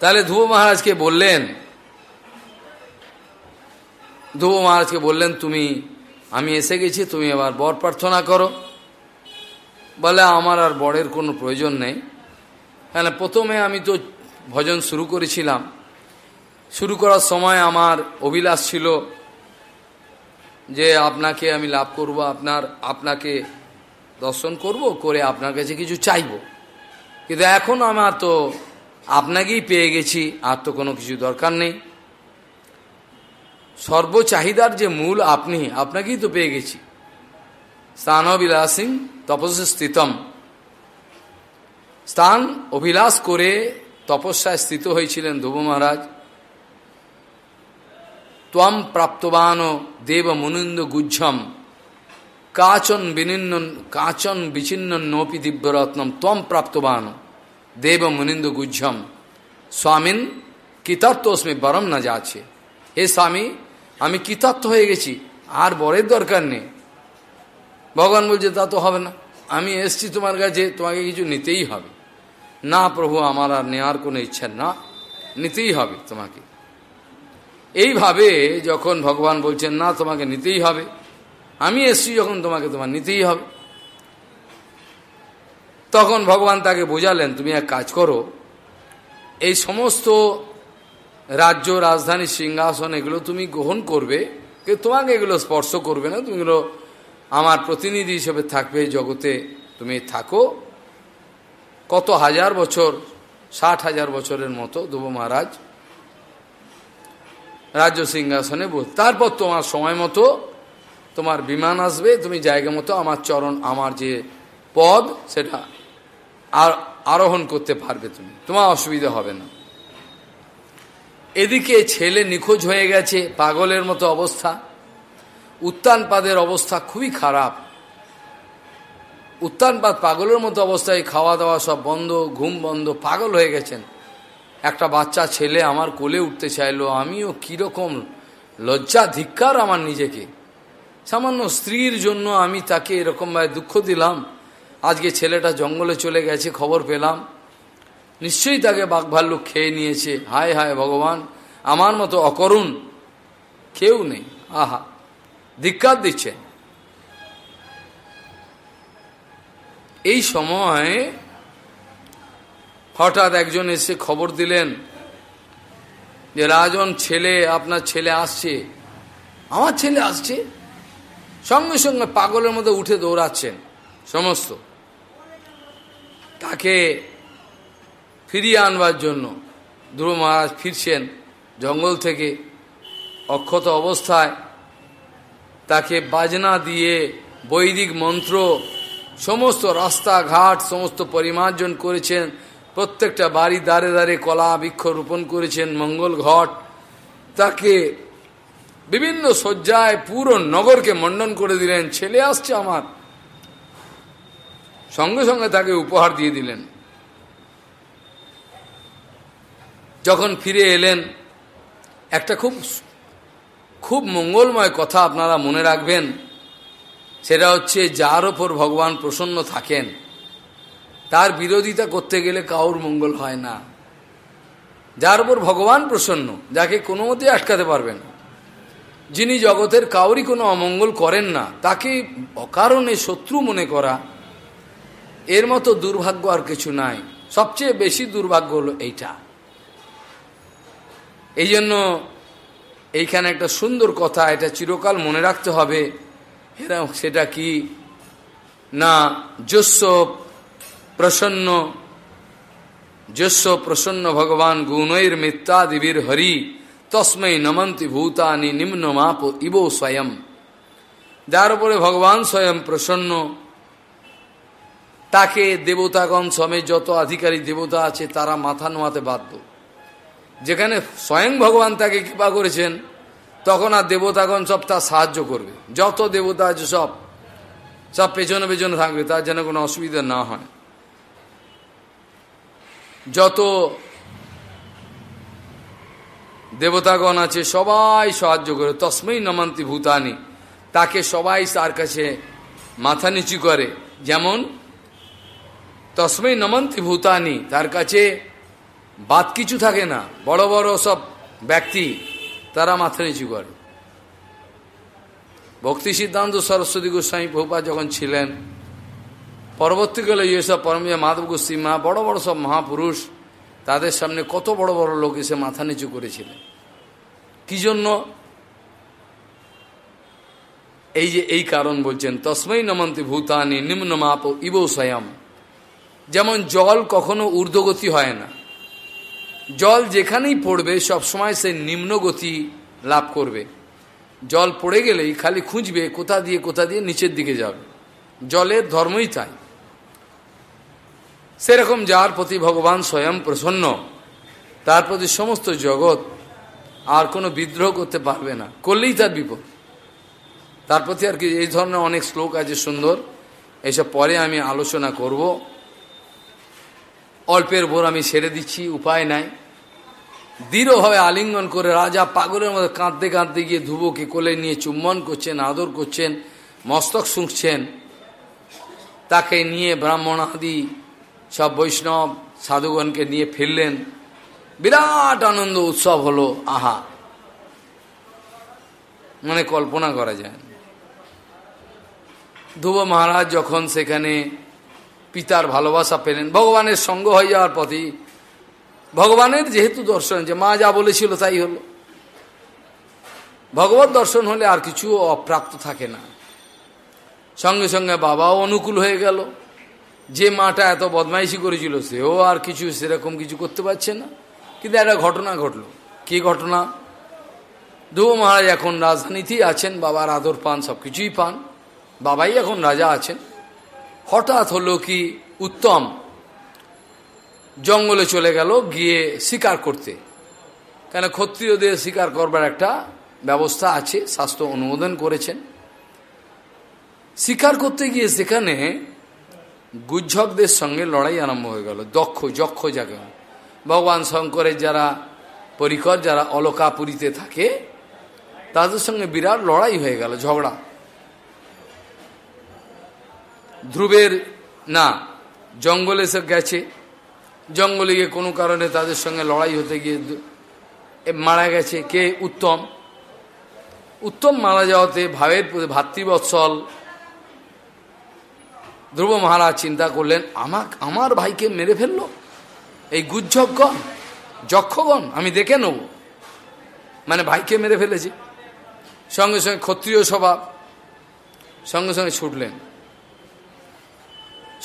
তাহলে ধ্রুব মহারাজকে বললেন, ধ্রুব মহারাজকে বললেন, তুমি, আমি এসে গেছি, তুমি এবার বর প্রার্থনা করো। বলে, আমার আর বরের কোনো প্রয়োজন নেই। কেন প্রথমে আমি তো ভজন শুরু করেছিলাম। শুরু করার সময় আমার অভিলাষ ছিল যে, আপনাকে আমি লাভ করব, আপনার, আপনাকে দর্শন করব, করে আপনার কাছে কিছু চাইব। কিন্তু এখন আমার তো আপনাকেই পেয়ে গেছি, আর তো কোনো কিছু দরকার নেই। সর্বচাহিদার যে মূল আপনি, আপনাকেই তো পেয়ে গেছি। স্থান অভিলাসিং তপস্য স্থান অভিলাষ করে তপস্যায় স্থিত হয়েছিলেন ধ্রুব মহারাজ। ত্বম প্রাপ্তবান দেব মুনিন্দ গুজ্জম। কাচন বিনিন্ন কাচন বিচ্ছিন্ন নোপি দিব্যরত্নম, ত্বম প্রাপ্তবান। দেব মুনিন্দ গুজ্জম স্বামীন কৃতার্থস্মি বরম না যাচ্ছে হে স্বামী আমি কৃতার্থ হয়ে গেছি আর বরের দরকার নেই ভগবান বলছে তা তো হবে না আমি এসছি তোমার কাছে তোমাকে কিছু নিতেই হবে না প্রভু আমার আর নেওয়ার কোনো ইচ্ছা না নিতেই হবে তোমাকে এইভাবে যখন ভগবান বলছেন না তোমাকে নিতেই হবে আমি এসছি যখন তোমাকে তোমার নিতেই হবে তখন ভগবান তাকে বোঝালেন, তুমি এক কাজ করো, এই সমস্ত রাজ্য, রাজধানী, সিংহাসন, এগুলো তুমি গ্রহণ করবে, কিন্তু তোমাকে এগুলো স্পর্শ করবে না, তুমি এগুলো আমার প্রতিনিধি হিসেবে থাকবে জগতে, তুমি থাকো। কত হাজার বছর, ষাট হাজার বছরের মতো ধ্রুব মহারাজ রাজ্য সিংহাসনে তারপর তোমার সময় মতো তোমার বিমান আসবে, তুমি জায়গা মতো আমার চরণ, আমার যে পদ, সেটা আর আরোহণ করতে পারবে তুমি। তোমার অসুবিধা হবে না। এদিকে ছেলে নিখোঁজ হয়ে গেছে, পাগলের মতো অবস্থা। উত্তানপাদের অবস্থা খুবই খারাপ। উত্তানপাদ পাগলের মতো অবস্থায় খাওয়া দাওয়া সব বন্ধ, ঘুম বন্ধ, পাগল হয়ে গেছেন। একটা বাচ্চা ছেলে আমার কোলে উঠতে চাইলো, আমিও কীরকম লজ্জা, ধিক্কার আমার নিজেকে। সামান্য স্ত্রীর জন্য আমি তাকে এরকমভাবে দুঃখ দিলাম। আজকে ছেলেটা জঙ্গলে চলে গেছে, খবর পেলাম। নিশ্চয়ই তাকে বাঘভাল্লুক খেয়ে নিয়েছে। হায় হায় ভগবান, আমার মতো অকরুণ কেউ নেই। আহা, ধিক্কার দিচ্ছে। এই সময় হঠাৎ একজন এসে খবর দিলেন যে, রাজন ছেলে, আপনার ছেলে আসছে। আমার ছেলে আসছে? সঙ্গে সঙ্গে পাগলের মধ্যে উঠে দৌড়াচ্ছেন সমস্ত। তাকে ফিরিয়ে আনবার জন্য ধ্রুব মহারাজ ফিরছেন জঙ্গল থেকে অক্ষত অবস্থায়। তাকে বাজনা দিয়ে বৈদিক মন্ত্র, সমস্ত রাস্তাঘাট, সমস্ত পরিমার্জন করেছেন, প্রত্যেকটা বাড়ি দ্বারে দ্বারে কলা বৃক্ষ রোপণ করেছেন, মঙ্গল ঘট। তাকে বিভিন্ন শয্যায় পুরো নগরকে মণ্ডন করে দিলেন, ছেলে আসছে আমার। সঙ্গে সঙ্গে তাকে উপহার দিয়ে দিলেন। যখন ফিরে এলেন, একটা খুব খুব মঙ্গলময় কথা আপনারা মনে রাখবেন, সেটা হচ্ছে যার ওপর ভগবান প্রসন্ন থাকেন, তার বিরোধিতা করতে গেলে কাউর মঙ্গল হয় না। যার উপর ভগবান প্রসন্ন, যাকে কোনো মতে আটকাতে পারবেন যিনি জগতের কাউরই কোনো অমঙ্গল করেন না, তাকে অকারণে শত্রু মনে করা এর মতো দুর্ভাগ্য আর কিছু নাই। সবচেয়ে বেশি দুর্ভাগ্য হলো এইটা। এই জন্য এইখানে একটা সুন্দর কথা, এটা চিরকাল মনে রাখতে হবে সেটা কি? না যস্য প্রসন্ন যস্য প্রসন্ন ভগবান গুণৈর মিথ্যাদিবীর হরি, তস্মৈ নমন্তি ভূতানি নিম্ন মাপ ইব স্বয়ং। যার উপরে ভগবান স্বয়ং প্রসন্ন তাকে দেবতাগণ সমেত যত আধিকারিক দেবতা আছে, তারা মাথা নোয়াতে বাধ্য। যেখানে স্বয়ং ভগবান তাকে কৃপা করেছেন, তখন আর দেবতাগণ সব তার সাহায্য করবে। যত দেবতা আছে সব সব পেছনে পেছনে থাকবে, তার যেন কোনো অসুবিধা না হয়। যত দেবতাগণ আছে, সবাই সাহায্য করে। তসমই নমন্তি ভূতানি। তাকে সবাই তার কাছে মাথা নিচু করে। যেমন তসমই নমন্তি ভূতানি। তার কাছে বাদ কিছু থাকে না। বড় বড় সব ব্যক্তি তারা মাথা নিচু করে। ভক্তি সিদ্ধান্ত সরস্বতী গোস্বামী বহুপা যখন ছিলেন, পরবর্তীকালে যেসব পরমিয়া মাধব গোস্বী মা, বড় বড় সব মহাপুরুষ, তাদের সামনে কত বড় বড় লোক এসে মাথা নিচু করেছিলেন। কি জন্য? এই যে এই কারণ বলছেন তসমই নমন্তি ভূতানি নিম্ন মাপ ইব স্বয়ং। যেমন জল কখনো ঊর্ধ্বগতি হয় না। জল যেখানেই পড়বে সবসময় সে নিম্নগতি লাভ করবে। জল পড়ে গেলেই খালি খুঁজবে, কোথা দিয়ে কোথা দিয়ে নিচের দিকে যাবে। জলের ধর্মই তাই। সেরকম যার প্রতি ভগবান স্বয়ং প্রসন্ন, তার প্রতি সমস্ত জগৎ আর কোনো বিদ্রোহ করতে পারবে না। করলেই তার বিপদ। তার প্রতি আর কি এই ধরনের অনেক শ্লোক আছে সুন্দর। এসব পরে আমি আলোচনা করব। অল্পের ভোর আমি সেরে দিচ্ছি, উপায় নাই। দৃঢ়ভাবে আলিঙ্গন করে রাজা পাগলের মধ্যে কাঁদতে কাঁদতে গিয়ে ধুবোকে কোলে নিয়ে চুম্বন করছেন, আদর করছেন, মস্তক শুঁকছেন। তাকে নিয়ে ব্রাহ্মণ আদি সব বৈষ্ণব সাধুগণকে নিয়ে ফিরলেন। বিরাট আনন্দ, উৎসব হলো, আহা। মানে কল্পনা করা যায় ধ্রুব মহারাজ যখন সেখানে পিতার ভালোবাসা পেলেন। ভগবানের সঙ্গ হয়ে যাওয়ার পথে ভগবানের যেহেতু দর্শন, যে মা যা বলেছিল তাই হলো। ভগবত দর্শন হলে আর কিছু অপ্রাপ্ত থাকে না। সঙ্গে সঙ্গে বাবাও অনুকূল হয়ে গেল। যে মাটা এত বদমাইশি করেছিল, সেও আর কিছু সেরকম কিছু করতে পারছে না। কিন্তু একটা ঘটনা ঘটলো। কি ঘটনা? ধ্রুব মহারাজ এখন রাজধানীতেই আছেন, বাবার আদর পান সব কিছুই পান। বাবাই এখন রাজা আছেন। হঠাৎ হলো কি উত্তম জঙ্গলে চলে গেল গিয়ে শিকার করতে। কেন ক্ষত্রিয়দের শিকার করবার একটা ব্যবস্থা আছে, স্বাস্থ্য অনুমোদন করেছেন। শিকার করতে গিয়ে সেখানে গুজ্জকদের সঙ্গে লড়াই আরম্ভ হয়ে গেল, দক্ষ, যক্ষ যাকে ভগবান শঙ্করের যারা পরিকর, যারা অলকাপুরীতে থাকে, তাদের সঙ্গে বিরাট লড়াই হয়ে গেল, ঝগড়া। ধ্রুবের, না, জঙ্গলে সে গেছে। জঙ্গলে গিয়ে কোনো কারণে তাদের সঙ্গে লড়াই হতে গিয়ে মারা গেছে। কে? উত্তম। উত্তম মারা যাওয়াতে ভাবের ভাতৃবৎসল ধ্রুব মহারাজ চিন্তা করলেন, আমাক, আমার ভাইকে মেরে ফেলল? এই গুজ্জকগণ যক্ষগণ, আমি দেখে নেব। মানে ভাইকে মেরে ফেলেছি। সঙ্গে সঙ্গে ক্ষত্রিয় স্বভাব সঙ্গে সঙ্গে ছুটলেন।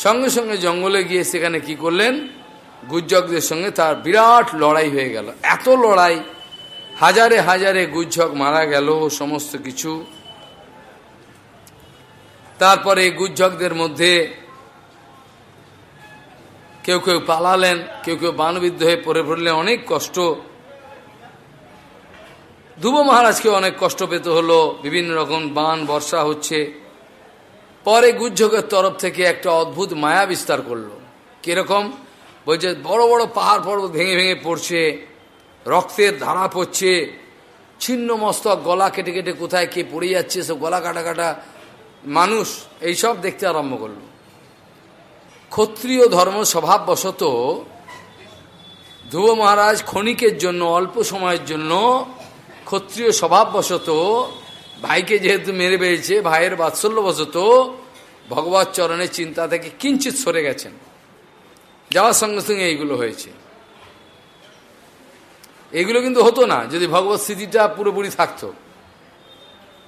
সঙ্গে সঙ্গে জঙ্গলে গিয়ে সেখানে কি করলেন? গুজ্জকদের সঙ্গে তার বিরাট লড়াই হয়ে গেল। এত লড়াই, হাজারে হাজারে গুজ্জক মারা গেল সমস্ত কিছু। তারপরে গুজ্জকদের মধ্যে কেউ কেউ পালালেন, কেউ কেউ বানবিদ্ধ হয়ে পড়ে পড়লেন অনেক কষ্ট। ধ্রুব মহারাজকে অনেক কষ্ট পেতে হলো। বিভিন্ন রকম বান, বর্ষা হচ্ছে। পরে গুজ্জকের তরফ থেকে একটা অদ্ভুত মায়া বিস্তার করল। কীরকম? বলছে, বড় বড় পাহাড় পর্বত ভেঙে ভেঙে পড়ছে, রক্তের ধারা পড়ছে, ছিন্ন মস্তক, গলা কেটে কেটে কোথায় কে পড়ে যাচ্ছে, সব গলা কাটা কাটা মানুষ, এইসব দেখতে আরম্ভ করল। ক্ষত্রিয় ধর্ম স্বভাববশত ধ্রুব মহারাজ ক্ষণিকের জন্য, অল্প সময়ের জন্য ক্ষত্রিয় স্বভাববশত ভাইকে যেহেতু মেরে পেয়েছে ভাইয়ের বাৎসল্যবশত ভগবত চরণের চিন্তা থেকে কিঞ্চিত সরে গেছেন। যাওয়ার সঙ্গে সঙ্গে এইগুলো হয়েছে। এগুলো কিন্তু হতো না, যদি ভগবত স্মৃতিটা পুরোপুরি থাকতো।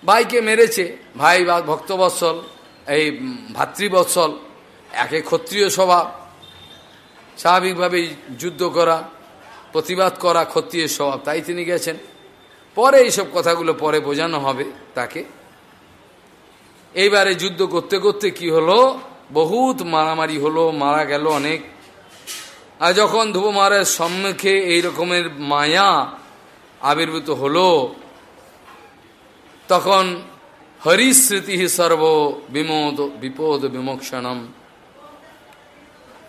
ভাইকে মেরেছে, ভাই বা ভক্তবৎসল, এই ভাতৃবৎসল, একে ক্ষত্রিয় স্বভাব, স্বাভাবিকভাবেই যুদ্ধ করা, প্রতিবাদ করা ক্ষত্রিয় স্বভাব, তাই তিনি গেছেন। পরে এইসব কথাগুলো পরে বোঝানো হবে তাকে। এইবারে যুদ্ধ করতে করতে কি হলো? বহুত মারামারি হলো, মারা গেল অনেক। আর যখন ধ্রুব মহারাজ সম্মুখে এই রকমের মায়া আবির্ভূত হলো, তখন হরিস্মৃতি সর্ব বিমোদ বিপদ বিমোক্ষণম।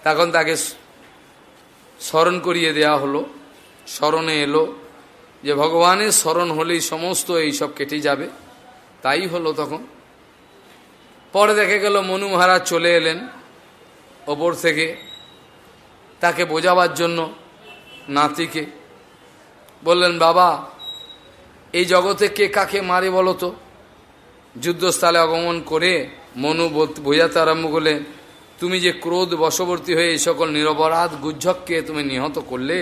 তখন তাকে স্মরণ করিয়ে দেয়া হলো, স্মরণে এলো। যে ভগবানের স্মরণ হলেই সমস্ত এইসব কেটে যাবে, তাই হলো তখন। পরে দেখে গেল মনু মহারাজ চলে এলেন ওপর থেকে তাকে বোঝাবার জন্য নাতিকে। বললেন, বাবা, এই জগতে কে কাকে মারে বলো তো? যুদ্ধস্থলে আগমন করে মনু বোঝাতে আরম্ভ করলেন, তুমি যে ক্রোধ বশবর্তী হয়ে এই সকল নিরপরাধ গুজ্জককে তুমি নিহত করলে,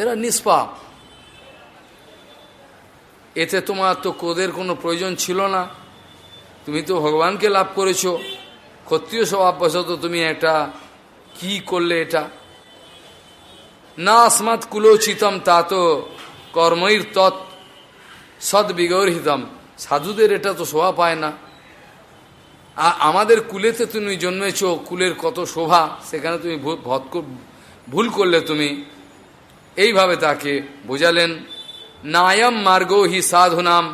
এরা নিষ্পাপ। এতে তোমার তো ক্রোধের কোনো প্রয়োজন ছিল না। তুমি তো ভগবানকে লাভ করেছ। ক্ষত্রিয় স্বভাববশত তুমি এটা কি করলে এটা? না আসমাত কুলোচিতম তা তো কর্মৈর তৎ সদ্বিগর্হিতম। সাধুদের এটা তো শোভা পায় না। আর আমাদের কুলেতে তুমি জন্মেছ, কুলের কত শোভা, সেখানে তুমি ভুল করলে তুমি। এইভাবে তাকে বোঝালেন। নায়ম মার্গ হি সাধুনাম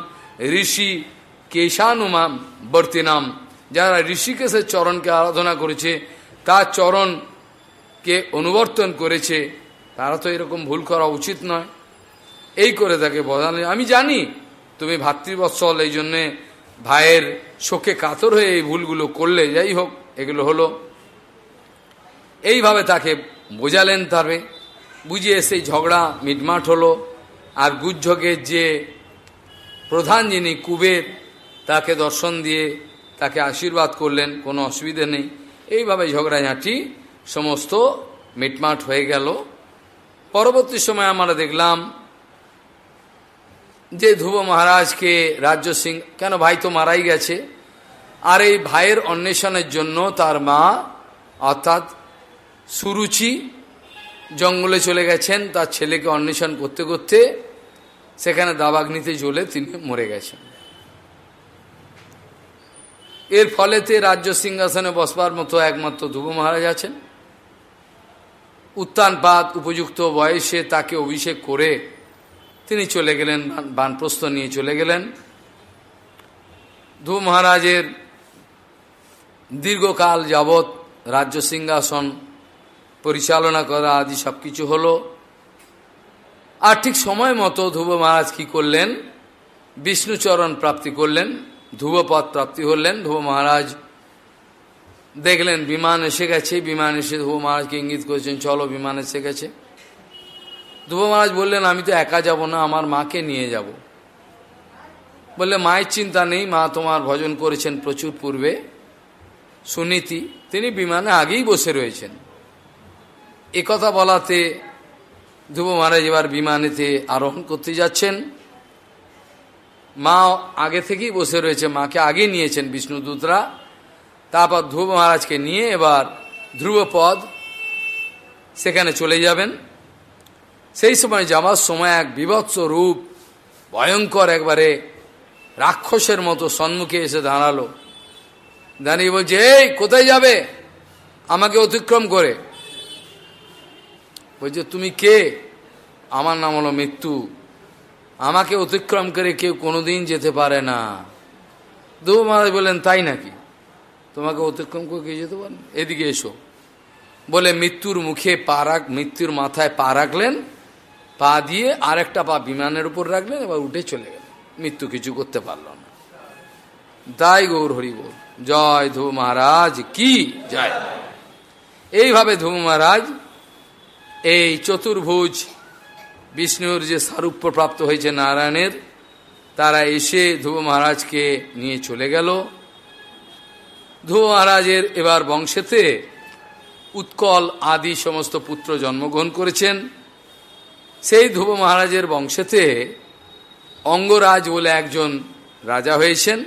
ঋষি কেশানুমাম বর্তিনাম যারা ঋষিকেশের চরণকে আরাধনা করেছে তার চরণকে অনুবর্তন করেছে, তারা তো এরকম ভুল করা উচিত নয়। এই করে তাকে বোঝালেন আমি জানি তুমি ভাতৃবৎসল, এই জন্যে ভাইয়ের শোকে কাতর হয়ে এই ভুলগুলো করলে, যাই হোক, এগুলো হলো। এইভাবে তাকে বোঝালেন তবে বুঝিয়ে সেই ঝগড়া মিটমাট হলো। আর গুজ্জকের যে প্রধান যিনি কুবের, তাকে দর্শন দিয়ে তাকে আশীর্বাদ করলেন, কোনো অসুবিধে নেই। এইভাবে ঝগড়াঝাঁটি সমস্ত মিটমাট হয়ে গেল। পরবর্তী সময় আমরা দেখলাম যে ধ্রুব মহারাজকে রাজ্য সিং, কেন ভাই তো মারাই গেছে? আর এই ভাইয়ের অন্বেষণের জন্য তার মা, অর্থাৎ সুরুচি জঙ্গলে চলে গেছেন, তার ছেলেকে অন্বেষণ করতে করতে সেখানে দাবাগ্নিতে জ্বলে তিনি মরে গেছেন। এর ফলেতে রাজ্য সিংহাসনে বসবার মতো একমাত্র ধ্রুব মহারাজ আছেন। উত্তানপাত উপযুক্ত বয়সে তাকে অভিষেক করে তিনি চলে গেলেন বানপ্রস্থ নিয়ে চলে গেলেন। ধ্রুব মহারাজের দীর্ঘকাল যাবৎ রাজ্য সিংহাসন পরিচালনা করা আদি সব কিছু হলো। আর ঠিক সময় মতো ধ্রুব মহারাজ কি করলেন? বিষ্ণুচরণ প্রাপ্তি করলেন, ধ্রুবপদ প্রাপ্তি হলেন, ধ্রুব মহারাজ দেখলেন বিমান এসে গেছে, বিমান এসে ধ্রুব মহারাজকে ইঙ্গিত করেছেন, চলো বিমান এসে গেছে। ধ্রুব মহারাজ বললেন, আমি তো একা যাব না, আমার মাকে নিয়ে যাব। বললে, মায়ের চিন্তা নেই, মা তোমার ভজন করেছেন প্রচুর পূর্বে। সুনীতি, তিনি বিমানে আগেই বসে রয়েছেন। কথা বলাতে ধ্রুব মহারাজ এবার বিমানেতে আরোহণ করতে যাচ্ছেন। মা আগে থেকেই বসে রয়েছে, মাকে আগে নিয়েছেন বিষ্ণুদূতরা তারপর ধ্রুব মহারাজকে নিয়ে এবার ধ্রুবপদ সেখানে চলে যাবেন। সেই সময় যাওয়ার সময় এক বিভৎস রূপ, ভয়ঙ্কর একবারে রাক্ষসের মতো সম্মুখে এসে দাঁড়াল। দাঁড়িয়ে বলছে, এই, কোথায় যাবে? আমাকে অতিক্রম করে। বলছে তুমি কে? আমার নাম হলো মৃত্যু। আমাকে অতিক্রম করে কেউ কোনোদিন যেতে পারে না। দু মহারাজ বললেন, তাই নাকি? তোমাকে অতিক্রম করে কেউ যেতে পারেন এদিকে এসো। বলে মৃত্যুর মুখে পা রাখ, মৃত্যুর মাথায় পা রাখলেন, পা দিয়ে আরেকটা পা বিমানের উপর রাখলেন, এবার উঠে চলে গেল মৃত্যু কিছু করতে পারল না। তাই গৌর হরি বল, জয় ধু মহারাজ, কি? জয়। এইভাবে ধু মহারাজ এই চতুর্ভুজ বিষ্ণুর যে সারূপ্য প্রাপ্ত হয়েছে নারায়ণের, তারা এসে ধ্রুব মহারাজকে নিয়ে চলে গেল। ধ্রুব মহারাজের এবার বংশেতে উৎকল আদি সমস্ত পুত্র জন্মগ্রহণ করেছেন। সেই ধ্রুব মহারাজের বংশেতে অঙ্গরাজ বলে একজন রাজা হয়েছেন।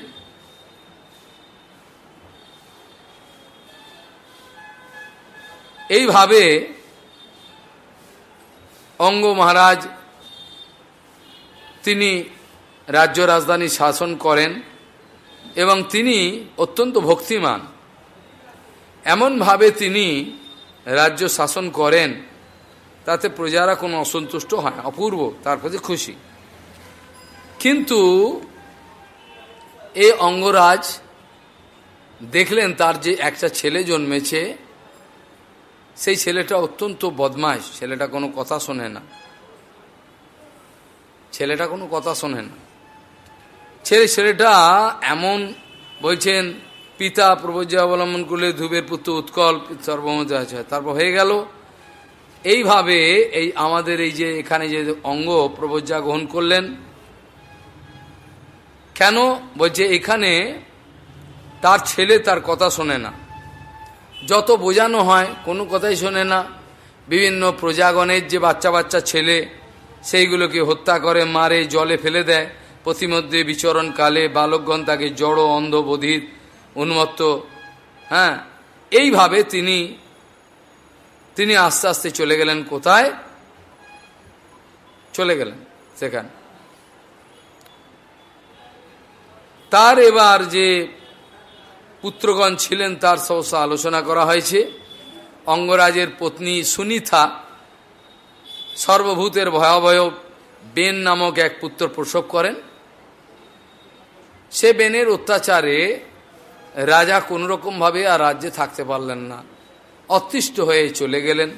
এইভাবে অঙ্গ মহারাজ, তিনি রাজ্য রাজধানী শাসন করেন এবং তিনি অত্যন্ত ভক্তিমান। এমনভাবে তিনি রাজ্য শাসন করেন, তাতে প্রজারা কোনো অসন্তুষ্ট হয় অপূর্ব, তার প্রতি খুশি। কিন্তু এ অঙ্গরাজ দেখলেন তার যে একটা ছেলে জন্মেছে সেই ছেলেটা অত্যন্ত বদমাস ছেলেটা কোনো কথা শোনে না। ছেলেটা কোনো কথা শোনে না। ছেলে, ছেলেটা এমন বলছেন, পিতা প্রবজ্য অবলম্বন করলে ধুবের পুত্র উৎকল সর্বমত আছে। তারপর হয়ে গেল, এইভাবে এই আমাদের এই যে এখানে যে অঙ্গ প্রবজ্জা গ্রহণ করলেন। কেন? বলছে, এখানে তার ছেলে তার কথা শোনে না। যত বোঝানো হয়, কোনো কথাই শোনে না। বিভিন্ন প্রজাগণের যে বাচ্চা বাচ্চা ছেলে, সেইগুলোকে হত্যা করে, মারে, জলে ফেলে দেয়। প্রতিমধ্যে বিচরণকালে বালকগণ তাকে জড়ো, অন্ধ, বধির, উন্মত্ত হ্যাঁ এইভাবে তিনি তিনি আস্তে আস্তে চলে গেলেন। কোথায়? চলে গেলেন সেখানে। তার এবার যে পুত্রগণ ছিলেন তার সহসা আলোচনা করা হয়েছে। অঙ্গরাজের পত্নী সুনিথা সর্বভূতের ভয়াবহ বেন নামক এক পুত্র প্রসব করেন। সে বেনের অত্যাচারে রাজা কোনোরকমভাবে আর রাজ্যে থাকতে পারলেন না। অতিষ্ঠ হয়ে চলে গেলেন।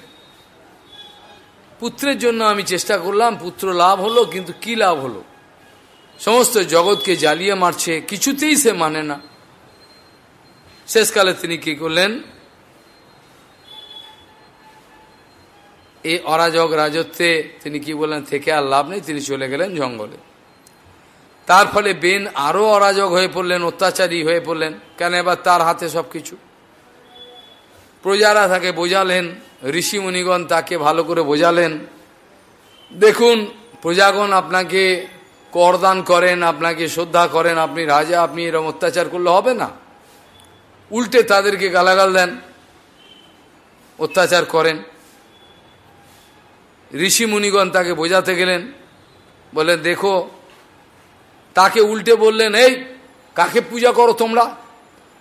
পুত্রের জন্য আমি চেষ্টা করলাম, পুত্র লাভ হলো, কিন্তু কি লাভ হলো? সমস্ত জগৎকে জ্বালিয়ে মারছে, কিছুতেই সে মানে না। শেষকালে তিনি কি করলেন? এই অরাজক রাজত্বে তিনি কি বললেন? থেকে আর লাভ নেই, তিনি চলে গেলেন জঙ্গলে। তার ফলে বেন আরও অরাজক হয়ে পড়লেন, অত্যাচারী হয়ে পড়লেন। কেন এবার তার হাতে সব কিছু প্রজারা তাকে বোঝালেন, ঋষিমুনিগণ তাকে ভালো করে বোঝালেন। দেখুন, প্রজাগণ আপনাকে করদান করেন, আপনাকে শ্রদ্ধা করেন, আপনি রাজা, আপনি এরকম অত্যাচার করলে হবে না। উল্টে তাদেরকে গালাগাল দেন, অত্যাচার করেন। ঋষি মুনিগণ তাকে বোঝাতে গেলেন বলেন দেখো, তাকে উল্টে বললেন, এই, কাকে পূজা করো তোমরা?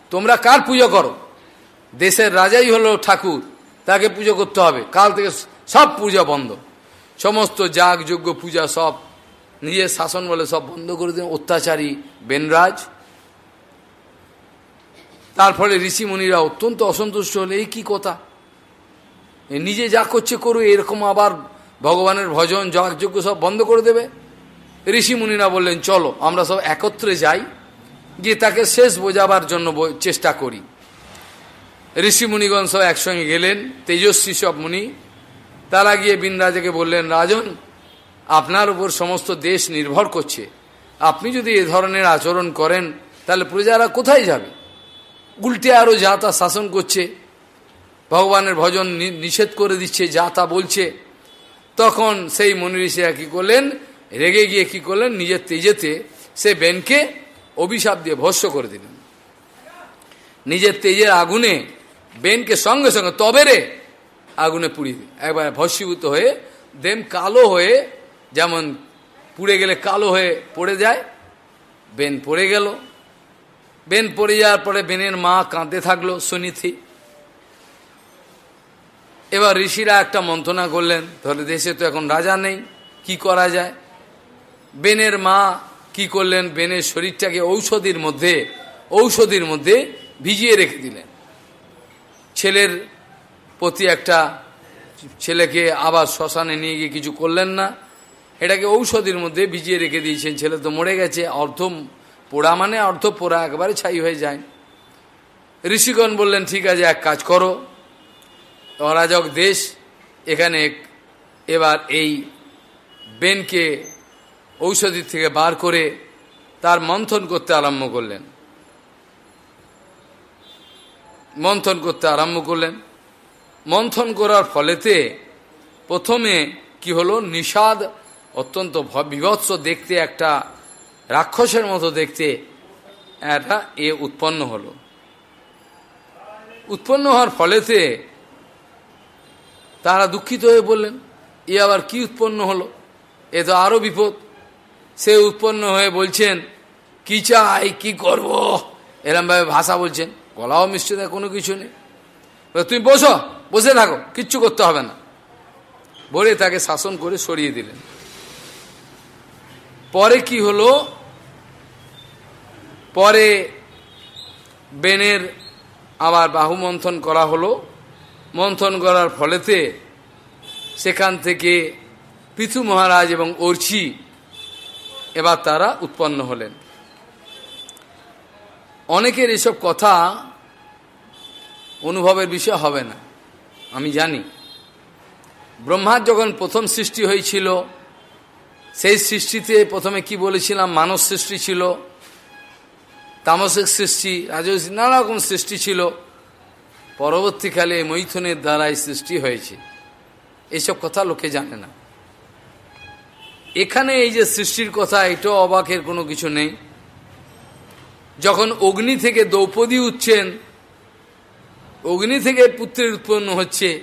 তোমরা কার পূজা করো? দেশের রাজাই হলো ঠাকুর, তাকে পুজো করতে হবে। কাল থেকে সব পূজা বন্ধ। সমস্ত যাগ পূজা সব, নিজের শাসন বলে সব বন্ধ করে দিন। অত্যাচারী বেনরাজ তার ফলে ঋষিমণিরা অত্যন্ত অসন্তুষ্ট হলে, এই কী কথা? নিজে যা করছে করু, এরকম আবার ভগবানের ভজন, যজ্ঞ সব বন্ধ করে দেবে? ঋষিমুনিরা বললেন, চলো, আমরা সব একত্রে যাই, গিয়ে তাকে শেষ বোঝাবার জন্য চেষ্টা করি। ঋষিমুনিগণ সব একসঙ্গে গেলেন, তেজস্বী সব মুনি। তারা গিয়ে বিনরাজাকে বললেন, রাজন, আপনার উপর সমস্ত দেশ নির্ভর করছে। আপনি যদি এ ধরনের আচরণ করেন, তাহলে প্রজারা কোথায় যাবে? উল্টে আরও যা তা শাসন করছে, ভগবানের ভজন নিষেধ করে দিচ্ছে, যা তা বলছে, তখন সেই মনি ঋষিরা কী করলেন? রেগে গিয়ে কি করলেন? নিজের তেজেতে সে বেনকে অভিশাপ দিয়ে ভস্য করে দিলেন। নিজের তেজের আগুনে বেনকে সঙ্গে সঙ্গে তবে রে আগুনে পুড়িয়ে একবার ভস্মীভূত হয়ে, দেম কালো হয়ে, যেমন পুড়ে গেলে কালো হয়ে পড়ে যায়, বেন পড়ে গেল। বেন পড়ে যাওয়ার পরে বেনের মা কাঁদতে থাকল সুনিথি এবার ঋষিরা একটা মন্ত্রণা করলেন তাহলে দেশে তো এখন রাজা নেই, কি করা যায়? বেনের মা কি করলেন? বেনের শরীরটাকে ঔষধির মধ্যে ঔষধির মধ্যে ভিজিয়ে রেখে দিলেন। ছেলের প্রতি একটা ছেলেকে আবার শ্মশানে নিয়ে গিয়ে কিছু করলেন না। এটাকে ঔষধির মধ্যে ভিজিয়ে রেখে দিয়েছেন, ছেলে তো মরে গেছে অর্ধ পোড়া মানে অর্ধ পোড়া, একবারে ছাই হয়ে যায়। ঋষিগণ বললেন, ঠিক আছে, এক কাজ করো। অরাজক দেশ এখানে এবার এই বেনকে ঔষধি থেকে বার করে তার মন্থন করতে আরম্ভ করলেন। মন্থন করতে আরম্ভ করলেন। মন্থন করার ফলেতে প্রথমে কি হলো? নিষাদ, অত্যন্ত বিভৎস দেখতে একটা রাক্ষসের মতো দেখতে একটা এ উৎপন্ন হলো। উৎপন্ন হওয়ার ফলেতে তারা দুঃখিত হয়ে বললেন, এ আবার কি উৎপন্ন হলো? এ তো আরও বিপদ। সে উৎপন্ন হয়ে বলছেন, কি চাই, কি করব? এরমভাবে ভাষা বলছেন, গলাও মিশ্রিত কোনো কিছু নেই। তুমি বসো, বসে থাকো, কিচ্ছু করতে হবে না। বলে তাকে শাসন করে সরিয়ে দিলেন। পরে কি হলো? পরে বেনের আবার বাহু মন্থন করা হলো। মন্থন করার ফলেতে সেখান থেকে পৃথু মহারাজ এবং অর্চি এবার তারা উৎপন্ন হলেন। অনেকের এসব কথা অনুভবের বিষয় হবে না, আমি জানি। ব্রহ্মার যখন প্রথম সৃষ্টি হয়েছিল, সেই সৃষ্টিতে প্রথমে কি বলেছিলাম? মানব সৃষ্টি ছিল। তামসিক সৃষ্টি রাজস্বী নানা রকম সৃষ্টি ছিল। পরবর্তীকালে মৈথুনের দ্বারাই সৃষ্টি হয়েছে। এইসব কথা লোকে জানে না। এখানে এই যে সৃষ্টির কথা, এটাও অবাকের কোনো কিছু নেই। যখন অগ্নি থেকে দ্রৌপদী উঠছেন, অগ্নি থেকে পুত্রের উৎপন্ন হচ্ছে,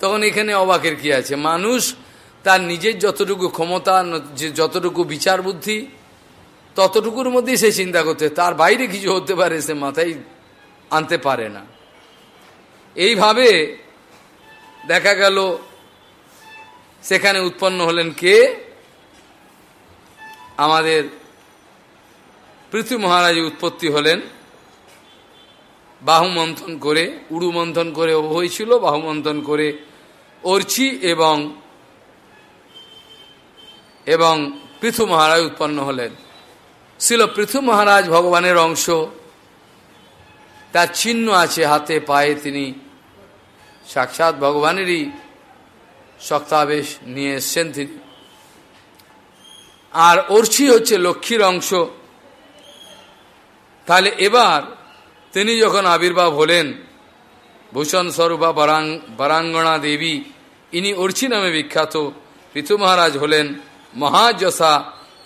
তখন এখানে অবাকের কি আছে? মানুষ তার নিজের যতটুকু ক্ষমতা যতটুকু বিচার বুদ্ধি ততটুকুর মধ্যেই সে চিন্তা করতে, তার বাইরে কিছু হতে পারে, সে মাথায় আনতে পারে না। এইভাবে দেখা গেল, সেখানে উৎপন্ন হলেন কে? আমাদের পৃথ্বী মহারাজের উৎপত্তি হলেন। বাহু মন্থন করে, উড়ু মন্থন করে হয়েছিল, বাহু মন্থন করে অর্চি এবং এবং পৃথু মহারাজ উৎপন্ন হলেন। ছিল পৃথু মহারাজ ভগবানের অংশ। তার চিহ্ন আছে হাতে, পায়ে তিনি সাক্ষাৎ ভগবানেরই শক্তাবেশ নিয়ে এসছেন তিনি। আর অর্চি হচ্ছে লক্ষ্মীর অংশ। তাহলে এবার তিনি যখন আবির্ভাব হলেন, ভূষণ স্বরূপা বরাঙ্গনা দেবী, ইনি অর্চি নামে বিখ্যাত, পৃথু মহারাজ হলেন মহাযশা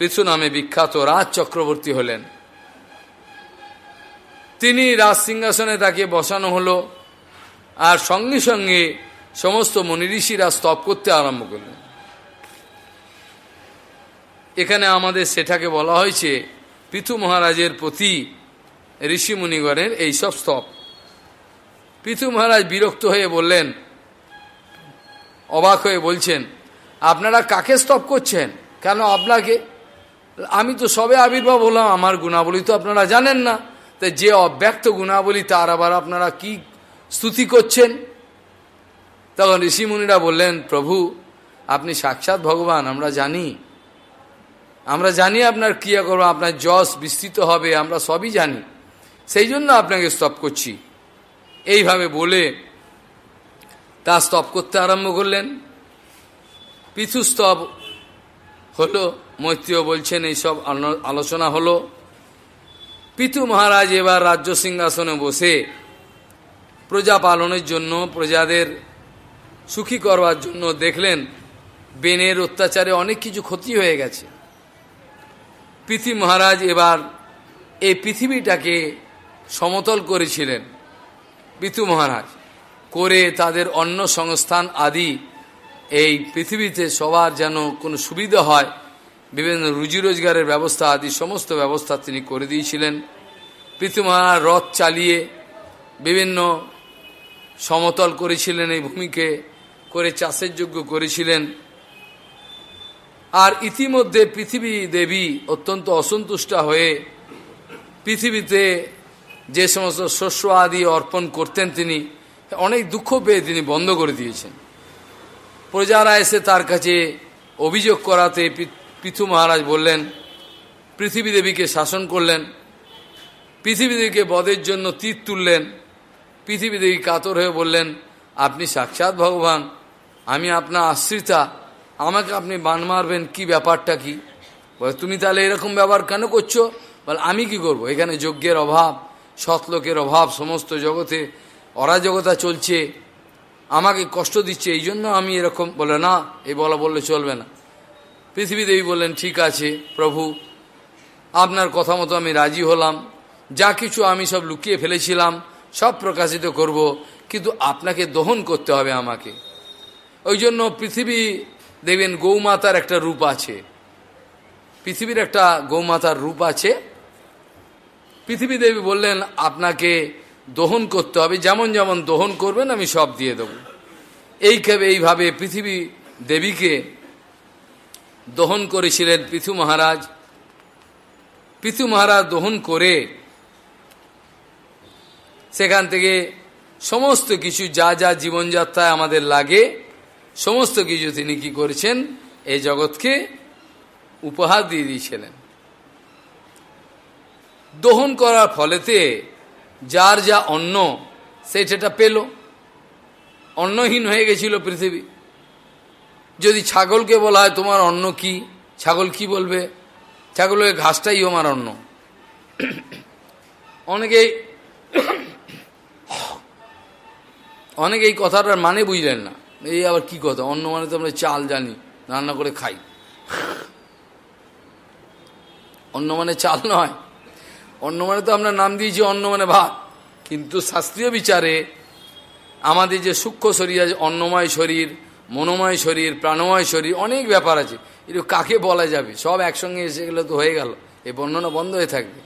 পৃথু নামে বিখ্যাত রাজ চক্রবর্তী হলেন। তিনি রাজ সিংহাসনে তাকে বসানো হলো আর সঙ্গে সঙ্গে সমস্ত মনিঋষিরা স্তব করতে আরম্ভ করলেন। এখানে আমাদের সেটাকে বলা হয়েছে পৃথু মহারাজের প্রতি ঋষি মুনিগণের এইসব স্তব। পৃথু মহারাজ বিরক্ত হয়ে বললেন, অবাক হয়ে বলছেন, আপনারা কাকে স্তব করছেন? কেন আপনাকে আমি তো সবে আবির্ভাব হলাম, আমার গুণাবলী তো আপনারা জানেন না। তাই যে অব্যক্ত গুণাবলী, তার আবার আপনারা কি স্তুতি করছেন? তখন ঋষিমুনিরা বললেন, প্রভু, আপনি সাক্ষাৎ ভগবান, আমরা জানি। আমরা জানি আপনার ক্রিয়া করব আপনার যশ বিস্তৃত হবে, আমরা সবই জানি। সেই জন্য আপনাকে স্তব করছি। এইভাবে বলে তা স্তব করতে আরম্ভ করলেন। পিথুস্তব হলো মৈত্রীয় বলছেন, এইসব আলোচনা হলো। পিতু মহারাজ এবার রাজ্য সিংহাসনে বসে প্রজা পালনের জন্য, প্রজাদের সুখী করবার জন্য দেখলেন, বেনের অত্যাচারে অনেক কিছু ক্ষতি হয়ে গেছে। পৃথিবী মহারাজ এবার এই পৃথিবীটাকে সমতল করেছিলেন, পিতু মহারাজ। করে তাদের অন্য সংস্থান আদি এই পৃথিবীতে সবার যেন কোনো সুবিধা হয় বিভিন্ন রুজি রোজগারের ব্যবস্থা আদি সমস্ত ব্যবস্থা তিনি করে দিয়েছিলেন। পৃথু মহারাজ রথ চালিয়ে বিভিন্ন সমতল করেছিলেন, এই ভূমিকে করে চাষের যোগ্য করেছিলেন। আর ইতিমধ্যে পৃথিবী দেবী অত্যন্ত অসন্তুষ্ট হয়ে পৃথিবীতে যে সমস্ত শস্য আদি অর্পণ করতেন তিনি, অনেক দুঃখ পেয়ে তিনি বন্ধ করে দিয়েছেন। প্রজারা এসে তার কাছে অভিযোগ করাতে পৃথু মহারাজ বললেন, পৃথিবী দেবীকে শাসন করলেন, পৃথিবী দেবীকে বধের জন্য তীর তুললেন, পৃথিবী দেবী কাতর হয়ে বললেন, আপনি সাক্ষাৎ ভগবান, আমি আপনার আশ্রিতা, আমাকে আপনি বান মারবেন, কি ব্যাপারটা কি? বলে, তুমি তাহলে এরকম ব্যবহার কেন করছ? বলে, আমি কি করব? এখানে যজ্ঞের অভাব, সৎলোকের অভাব, সমস্ত জগতে অরাজকতা চলছে, আমাকে কষ্ট দিচ্ছে এই জন্য আমি এরকম, বলে, না, এই বলা বললে চলবে না। পৃথিবী দেবী বললেন, ঠিক আছে, প্রভু, আপনার কথা মতো আমি রাজি হলাম। যা কিছু আমি সব লুকিয়ে ফেলেছিলাম, সব প্রকাশিত করব, কিন্তু আপনাকে দহন করতে হবে আমাকে। ওই জন্য পৃথিবী দেখবেন গৌমাতার একটা রূপ আছে। পৃথিবীর একটা গৌমাতার রূপ আছে। পৃথিবী দেবী বললেন, আপনাকে দহন করতে হবে, যেমন যেমন দহন করবেন, আমি সব দিয়ে দেব। এইভাবে এইভাবে পৃথিবী দেবীকে দহন করেছিলেন পৃথু মহারাজ। পৃথু মহারাজ দহন করে সেখান থেকে সমস্ত কিছু যা যা জীবনযাত্রায় আমাদের লাগে, সমস্ত কিছু তিনি কি করেছেন? এই জগৎকে উপহার দিয়ে দিয়েছিলেন। দহন করার ফলেতে যার যা অন্ন সেটা পেল। অন্নহীন হয়ে গেছিল পৃথিবী। যদি ছাগলকে বলা হয়, তোমার অন্ন কি? ছাগল কি বলবে? ছাগলের ঘাসটাই আমার অন্ন। অনেকেই অনেকে এই কথাটার মানে বুঝলেন না। এই আবার কি কথা? অন্য মানে তো আমরা চাল জানি, রান্না করে খাই। অন্য মানে চাল নয়। অন্য মানে তো আমরা নাম দিয়েছি, অন্ন মানে ভাত। কিন্তু শাস্ত্রীয় বিচারে আমাদের যে সূক্ষ্ম শরীর আছে, অন্নময় শরীর মনোময় শরীর, প্রাণময় শরীর, অনেক ব্যাপার আছে। এটা কাকে বলা যাবে? সব একসঙ্গে এসে গেলে তো হয়ে গেল। এই বর্ণনা বন্ধ হয়ে থাকবে।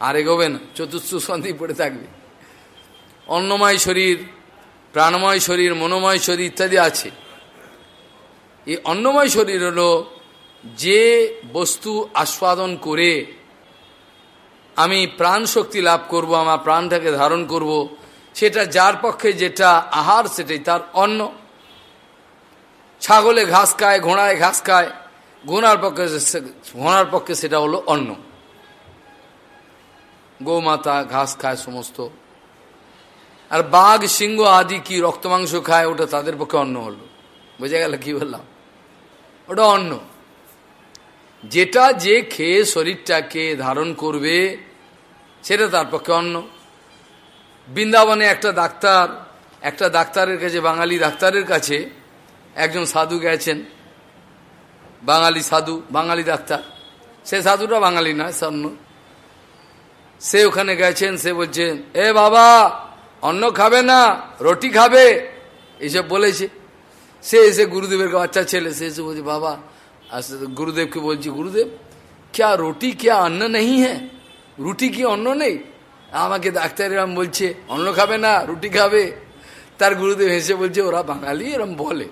আর এগোবে না, চতুর্থ সন্ধি পড়ে থাকবে। অন্নময় শরীর, প্রাণময় শরীর, মনোময় শরীর ইত্যাদি আছে। এই অন্নময় শরীর হলো যে বস্তু আস্বাদন করে আমি প্রাণ শক্তি লাভ করব, আমার প্রাণটাকে ধারণ করব, সেটা যার পক্ষে যেটা আহার, সেটাই তার অন্ন। ছাগলে ঘাস খায়, ঘোড়ায় ঘাস খায়, ঘোড়ার পক্ষে ঘোড়ার পক্ষে সেটা হলো অন্ন। গোমাতা, ঘাস খায় সমস্ত। আর বাঘ, সিংহ আদি কি রক্ত মাংস খায়, ওটা তাদের পক্ষে অন্ন হলো। বোঝা গেল কি বললাম? ওটা অন্ন। যেটা যে খেয়ে শরীরটাকে ধারণ করবে, সেটা তার পক্ষে অন্ন। বৃন্দাবনে একটা ডাক্তার, একটা ডাক্তারের কাছে, বাঙালি ডাক্তারের কাছে একজন সাধু গেছেন, বাঙালি সাধু, বাঙালি ডাক্তার। সে সাধুটা বাঙালি নয় স্বর্ণ সে ওখানে গেছেন, সে বলছেন এ বাবা, অন্ন খাবে না, রুটি খাবে? এইসব বলেছে। সে এসে গুরুদেবের বাচ্চা ছেলে, সে এসে বলছে, বাবা আস্তে গুরুদেবকে বলছি, গুরুদেব, ক্যা রুটি, ক্যা অন্ন নেই হ্যাঁ? রুটি কি অন্ন নেই? আমাকে ডাক্তার এরম বলছে, অন্ন খাবে না, রুটি খাবে? তার গুরুদেব হেসে বলছে, ওরা বাঙালি, এরম বলে।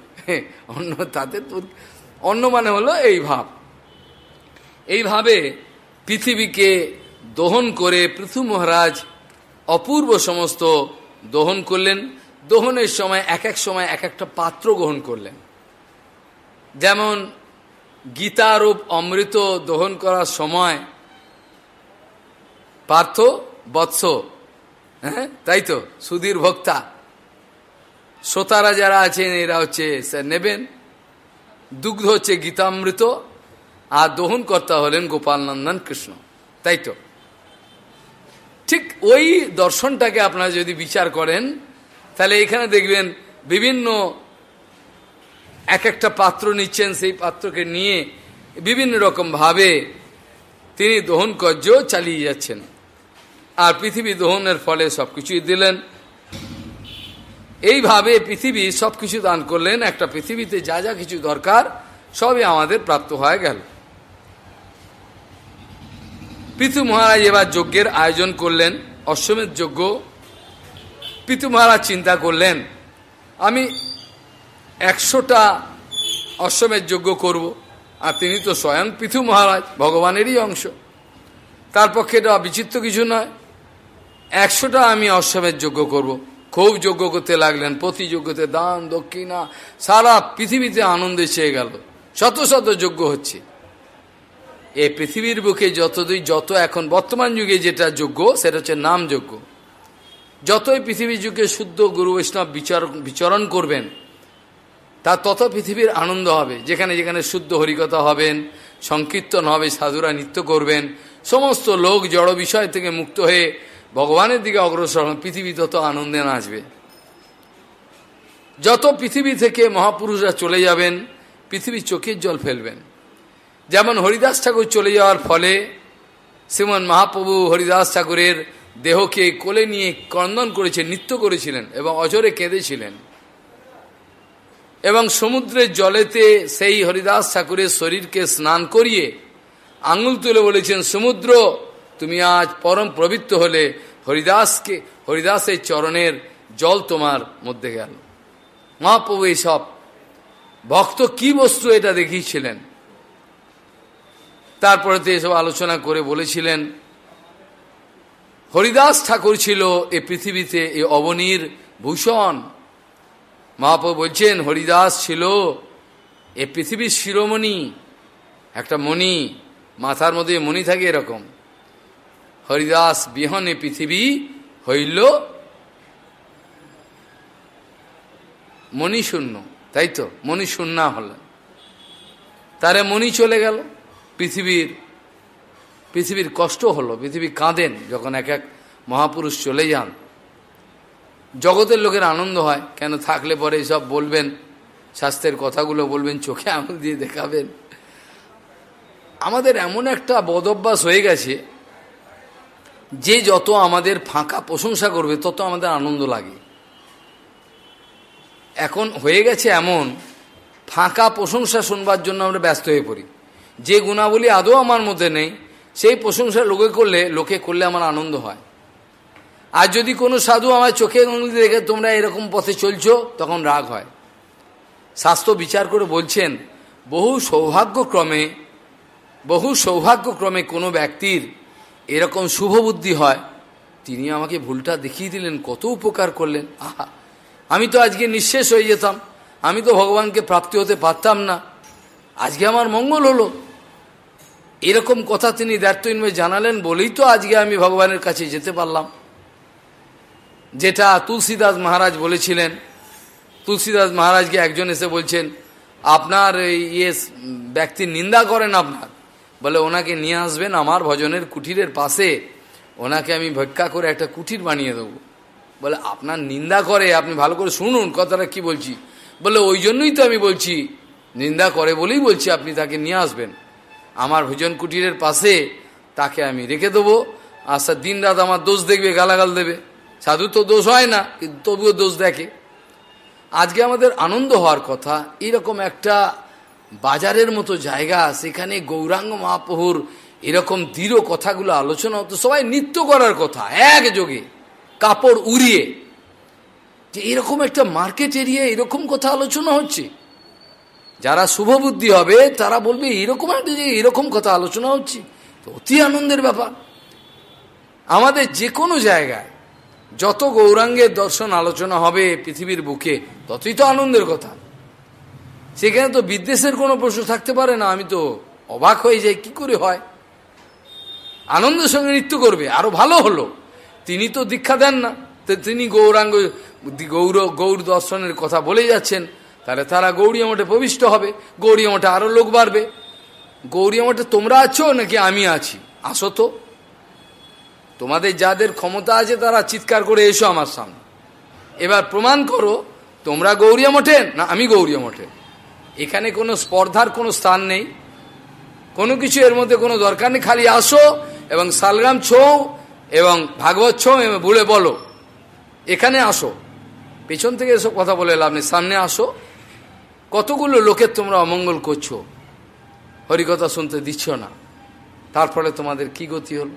অন্য তাদের অন্য মানে হলো এই ভাব। এইভাবে পৃথিবীকে দহন করে পৃথু মহারাজ অপূর্ব সমস্ত দহন করলেন। দহনের সময় এক এক সময় এক একটা পাত্র গ্রহণ করলেন। যেমন গীতারূপ অমৃত দহন করার সময় পার্থ বৎস হ্যাঁ তাই তো, সুধীর ভক্তা। শ্রোতারা যারা আছেন, এরা হচ্ছে নেবেন। দুগ্ধ হচ্ছে গীতামৃত, আর দহন কর্তা হলেন গোপাল নন্দন কৃষ্ণ। তাই তো? ঠিক ওই দর্শনটাকে আপনারা যদি বিচার করেন, তাহলে এখানে দেখবেন বিভিন্ন এক একটা পাত্র নিচ্ছেন, সেই পাত্রকে নিয়ে বিভিন্ন রকম ভাবে তিনি দহন কার্য চালিয়ে যাচ্ছেন। আর পৃথিবী দহনের ফলে সবকিছুই দিলেন। এইভাবে পৃথিবী সব কিছু দান করলেন, একটা পৃথিবীতে যা যা কিছু দরকার, সবই আমাদের প্রাপ্ত হয়ে গেল। পিতু মহারাজ এবার যজ্ঞের আয়োজন করলেন, অশ্বমেধ যজ্ঞ। পিতু মহারাজ চিন্তা করলেন, আমি একশোটা অশ্বমেধ যজ্ঞ করব, আর তিনি তো স্বয়ং পৃথু মহারাজ, ভগবানেরই অংশ। তার পক্ষে এটা বিচিত্র কিছু নয়, একশোটা আমি অশ্বমেধ যজ্ঞ করব। খুব যজ্ঞ করতে লাগলেন, প্রতি যজ্ঞতে দান, দক্ষিণা, সারা পৃথিবীতে আনন্দে চেয়ে গেল। শত শত যজ্ঞ হচ্ছে। এই পৃথিবীর বুকে যতদিন যত এখন বর্তমান যুগে যেটা যোগ্য, সেটা হচ্ছে নাম যোগ্য। যতই পৃথিবীর যুগে শুদ্ধ গুরু বৈষ্ণব বিচার বিচরণ করবেন, তা তত পৃথিবীর আনন্দ হবে। যেখানে যেখানে শুদ্ধ হরিকথা হবেন, সংকীর্তন হবে, সাধুরা নৃত্য করবেন, সমস্ত লোক জড় বিষয় থেকে মুক্ত হয়ে ভগবানের দিকে অগ্রসর হন, পৃথিবী তত আনন্দে নাচবে। যত পৃথিবী থেকে মহাপুরুষরা চলে যাবেন, পৃথিবীর চোখের জল ফেলবেন। যেমন হরিদাস ঠাকুর চলে যাওয়ার ফলে শ্রীমন মহাপ্রভু হরিদাস ঠাকুরের দেহকে কোলে নিয়ে ক্রন্দন করেছেন, নৃত্য করেছিলেন এবং অজরে কেঁদেছিলেন। এবং সমুদ্রের জলেতে সেই হরিদাস ঠাকুরের শরীরকে স্নান করিয়ে আঙুল তুলে বলেছেন, সমুদ্র তুমি আজ পরম প্রবৃত্ত হলে হরিদাসকে, হরিদাসের চরণের জল তোমার মধ্যে গেল। মহাপ্রভু এইসব ভক্ত কি বস্তু এটা দেখিয়েছিলেন? তারপরে তো এসব আলোচনা করে বলেছিলেন, হরিদাস ঠাকুর ছিল এ পৃথিবীতে এ অবনীর ভূষণ। মহাপ্রভু বলছেন, হরিদাস ছিল এ পৃথিবীর শিরোমণি, একটা মণি, মাথার মধ্যে মণি থাকে এরকম। হরিদাস বিহনে পৃথিবী হইল মণিশূন্য, তাই তো? মণি শূন্যা হলেন তারে মণি চলে গেল। পৃথিবীর পৃথিবীর কষ্ট হলো, পৃথিবী কাঁদেন যখন এক এক মহাপুরুষ চলে যান। জগতের লোকের আনন্দ হয়, কেন থাকলে পরে সব বলবেন স্বাস্থ্যের কথাগুলো বলবেন, চোখে আঙুল দিয়ে দেখাবেন। আমাদের এমন একটা বদভ্যাস হয়ে গেছে যে যত আমাদের ফাঁকা প্রশংসা করবে, তত আমাদের আনন্দ লাগে। এখন হয়ে গেছে এমন, ফাঁকা প্রশংসা শুনবার জন্য আমরা ব্যস্ত হয়ে পড়ি। যে গুণাবলী আদৌ আমার মধ্যে নেই, সেই প্রশংসা লোকে করলে লোকে করলে আমার আনন্দ হয়। আর যদি কোনো সাধু আমার চোখে উঙ্গলি দেখে তোমরা এরকম পথে চলছো, তখন রাগ হয়। শাস্ত্র বিচার করে বলছেন, বহু সৌভাগ্যক্রমে বহু সৌভাগ্যক্রমে কোনো ব্যক্তির এরকম শুভ বুদ্ধি হয়, তিনি আমাকে ভুলটা দেখিয়ে দিলেন, কত উপকার করলেন। আহা, আমি তো আজকে নিঃশেষ হয়ে যেতাম, আমি তো ভগবানকে প্রাপ্তি হতে পারতাম না। আজকে আমার মঙ্গল হলো। এরকম কথা তিনি দ্ব্যর্থহীনভাবে জানালেন বলেই তো আজকে আমি ভগবানের কাছে যেতে পারলাম। যেটা তুলসীদাস মহারাজ বলেছিলেন, তুলসীদাস মহারাজকে একজন এসে বলছেন, আপনার ইয়ে ব্যক্তির নিন্দা করেন আপনার। বলে, ওনাকে নিয়ে আসবেন আমার ভজনের কুটিরের পাশে। ওনাকে আমি ভিক্ষা করে একটা কুটির বানিয়ে দেবো। বলে, আপনার নিন্দা করে, আপনি ভালো করে শুনুন, কথাটা কি বলছি? বলে, ওই জন্যই তো আমি বলছি, নিন্দা করে বলেই বলছি, আপনি তাকে নিয়ে আসবেন। আমার ভোজন কুটিরের পাশে তাকে আমি রেখে দেবো। আচ্ছা দিন রাত আমার দোষ দেখবে, গালাগাল দেবে। সাধু তো দোষ হয় না, কিন্তু তবুও দোষ দেখে। আজকে আমাদের আনন্দ হওয়ার কথা, এরকম একটা বাজারের মতো জায়গা, সেখানে গৌরাঙ্গ মহাপ্রভুর এরকম দৃঢ় কথাগুলো আলোচনা হতো। সবাই নৃত্য করার কথা এক যোগে কাপড় উড়িয়ে। যে এরকম একটা মার্কেট এরিয়া, এরকম কথা আলোচনা হচ্ছে। যারা শুভবুদ্ধি হবে, তারা বলবে, এরকম একটা যে এরকম কথা আলোচনা হচ্ছে, তো অতি আনন্দের ব্যাপার। আমাদের যে কোনো জায়গায় যত গৌরাঙ্গের দর্শন আলোচনা হবে পৃথিবীর বুকে, ততই তো আনন্দের কথা। সেখানে তো বিদ্বেষের কোনো প্রশ্ন থাকতে পারে না। আমি তো অবাক হয়ে যাই, কি করে হয়? আনন্দের সঙ্গে নৃত্য করবে, আরও ভালো হলো। তিনি তো দীক্ষা দেন না। তিনি গৌরাঙ্গ, গৌর গৌর দর্শনের কথা বলে যাচ্ছেন। তাহলে তারা গৌরী মঠে প্রবিষ্ট হবে গৌরী মঠে আরও লোক বাড়বে। গৌরী মঠে তোমরা আছো নাকি আমি আছি? আসো তো। তোমাদের যাদের ক্ষমতা আছে তারা চিৎকার করে এসো আমার সামনে। এবার প্রমাণ করো, তোমরা গৌরী মঠে না আমি গৌরী মঠে এখানে কোনো স্পর্ধার কোনো স্থান নেই। কোনো কিছু এর মধ্যে কোনো দরকার নেই। খালি আসো এবং সালগ্রাম ছৌ এবং ভাগবত ছৌ এবং বলে বলো। এখানে আসো। পেছন থেকে এসব কথা বলে লাভ নেই। সামনে আসো। কতগুলো লোকের তোমরা অমঙ্গল করছ? হরিকথা শুনতে দিচ্ছ না। তার ফলে তোমাদের কি গতি হলো?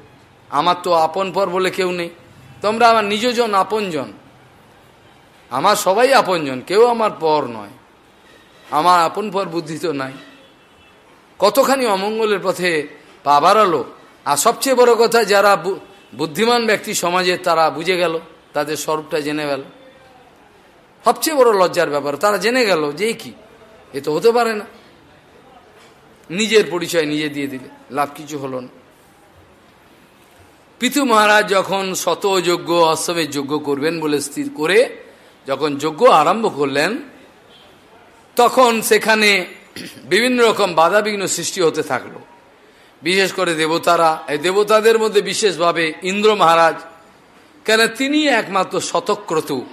আমার তো আপন পর বলে কেউ নেই। তোমরা আমার নিজজন আপনজন। আমার সবাই আপনজন, কেউ আমার পর নয়। আমার আপন পর বুদ্ধি তো নাই। কতখানি অমঙ্গলের পথে পা বাড়ালো, আর সবচেয়ে বড় কথা, যারা বুদ্ধিমান ব্যক্তি সমাজে তারা বুঝে গেল, তাদের স্বরূপটা জেনে গেল। সবচেয়ে বড় লজ্জার ব্যাপার, তারা জেনে গেল যে কি, এ তো হতে পারে না। নিজের পরিচয় নিজে দিয়ে দিলে, লাভ কিছু হলো না। পিতু মহারাজ যখন শত যজ্ঞ অশ্বমের যজ্ঞ করবেন বলে স্থির করে, যখন যজ্ঞ আরম্ভ করলেন তখন সেখানে বিভিন্ন রকম বাধাবিঘ্ন সৃষ্টি হতে থাকল। বিশেষ করে দেবতারা, এই দেবতাদের মধ্যে বিশেষভাবে ইন্দ্র মহারাজ, কেন তিনি একমাত্র শতক্রতু।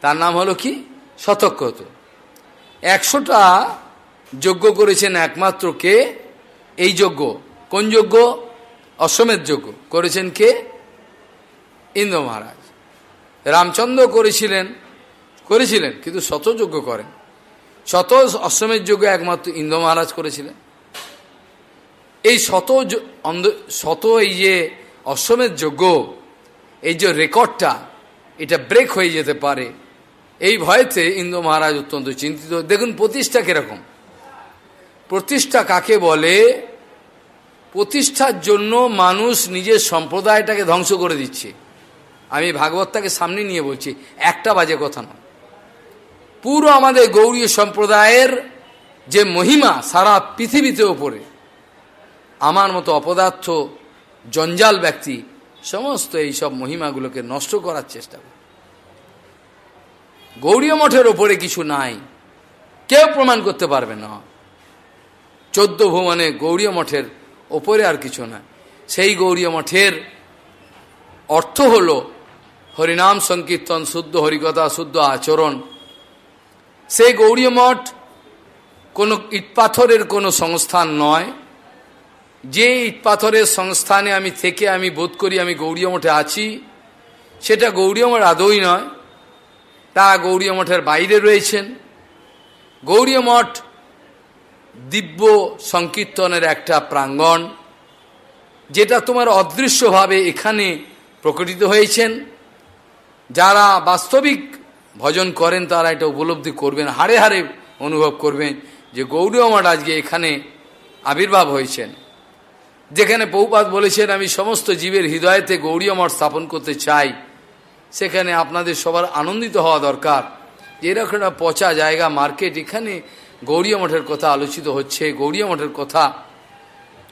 তার নাম হলো কি? শতক্রতু। একশোটা যজ্ঞ করেছেন একমাত্র কে? এই যজ্ঞ। কোন যজ্ঞ? অশ্বমেধ যজ্ঞ। করেছেন কে? ইন্দ্র মহারাজ। রামচন্দ্র করেছিলেন করেছিলেন, কিন্তু শতযজ্ঞ করেন। শত অশ্বমের যজ্ঞ একমাত্র ইন্দ্র মহারাজ করেছিলেন। এই শত শত এই যে অশ্বমের যজ্ঞ, এই যে রেকর্ডটা, এটা ব্রেক হয়ে যেতে পারে। এই ভয়েতে ইন্দ্র মহারাজ অত্যন্ত চিন্তিত। দেখুন, প্রতিষ্ঠা কীরকম? প্রতিষ্ঠা কাকে বলে? প্রতিষ্ঠার জন্য মানুষ নিজের সম্প্রদায়টাকে ধ্বংস করে দিচ্ছে। আমি ভাগবতটাকে সামনে নিয়ে বলছি, একটা বাজে কথা নয়। পুরো আমাদের গৌরীয় সম্প্রদায়ের যে মহিমা সারা পৃথিবীতে ওপরে, আমার মতো অপদার্থ, জঞ্জাল ব্যক্তি, সমস্ত এই সব মহিমাগুলোকে নষ্ট করার চেষ্টা করে গৌরীয় মঠের ওপরে কিছু নাই, কেউ প্রমাণ করতে পারবে না। চোদ্দ ভুবনে গৌরীয় মঠের ওপরে আর কিছু না সেই গৌরীয় মঠের অর্থ হল হরিনাম সংকীর্তন, শুদ্ধ হরিকথা, শুদ্ধ আচরণ সেই গৌরীয় মঠ কোনো ইটপাথরের কোনো সংস্থান নয়। যে ইটপাথরের সংস্থানে আমি থেকে আমি বোধ করি আমি গৌরীয় মঠে আছি, সেটা গৌরীয় মঠ আদৌই নয়। তারা গৌরীয় মঠের বাইরে রয়েছেন। গৌরীয় মঠ দিব্য সংকীর্তনের একটা প্রাঙ্গণ, যেটা তোমার অদৃশ্যভাবে এখানে প্রকটিত হয়েছেন। যারা বাস্তবিক ভজন করেন, তারা এটা উপলব্ধি করবেন হারে হারে অনুভব করবেন যে গৌরীয় মঠ আজকে এখানে আবির্ভাব হয়েছেন। যেখানে পৌপাত বলেছেন, আমি সমস্ত জীবের হৃদয়তে গৌরীয় মঠ স্থাপন করতে চাই। সেখানে আপনাদের সবার আনন্দিত হওয়া দরকার। এরকম একটা পচা জায়গা, মার্কেট, এখানে গৌরীয় মঠের কথা আলোচিত হচ্ছে। গৌরীয় মঠের কথা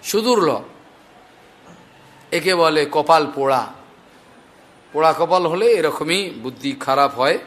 সুদূর্লভ একে বলে কপাল পোড়া। পোড়া কপাল হলে এরকমই বুদ্ধি খারাপ হয়।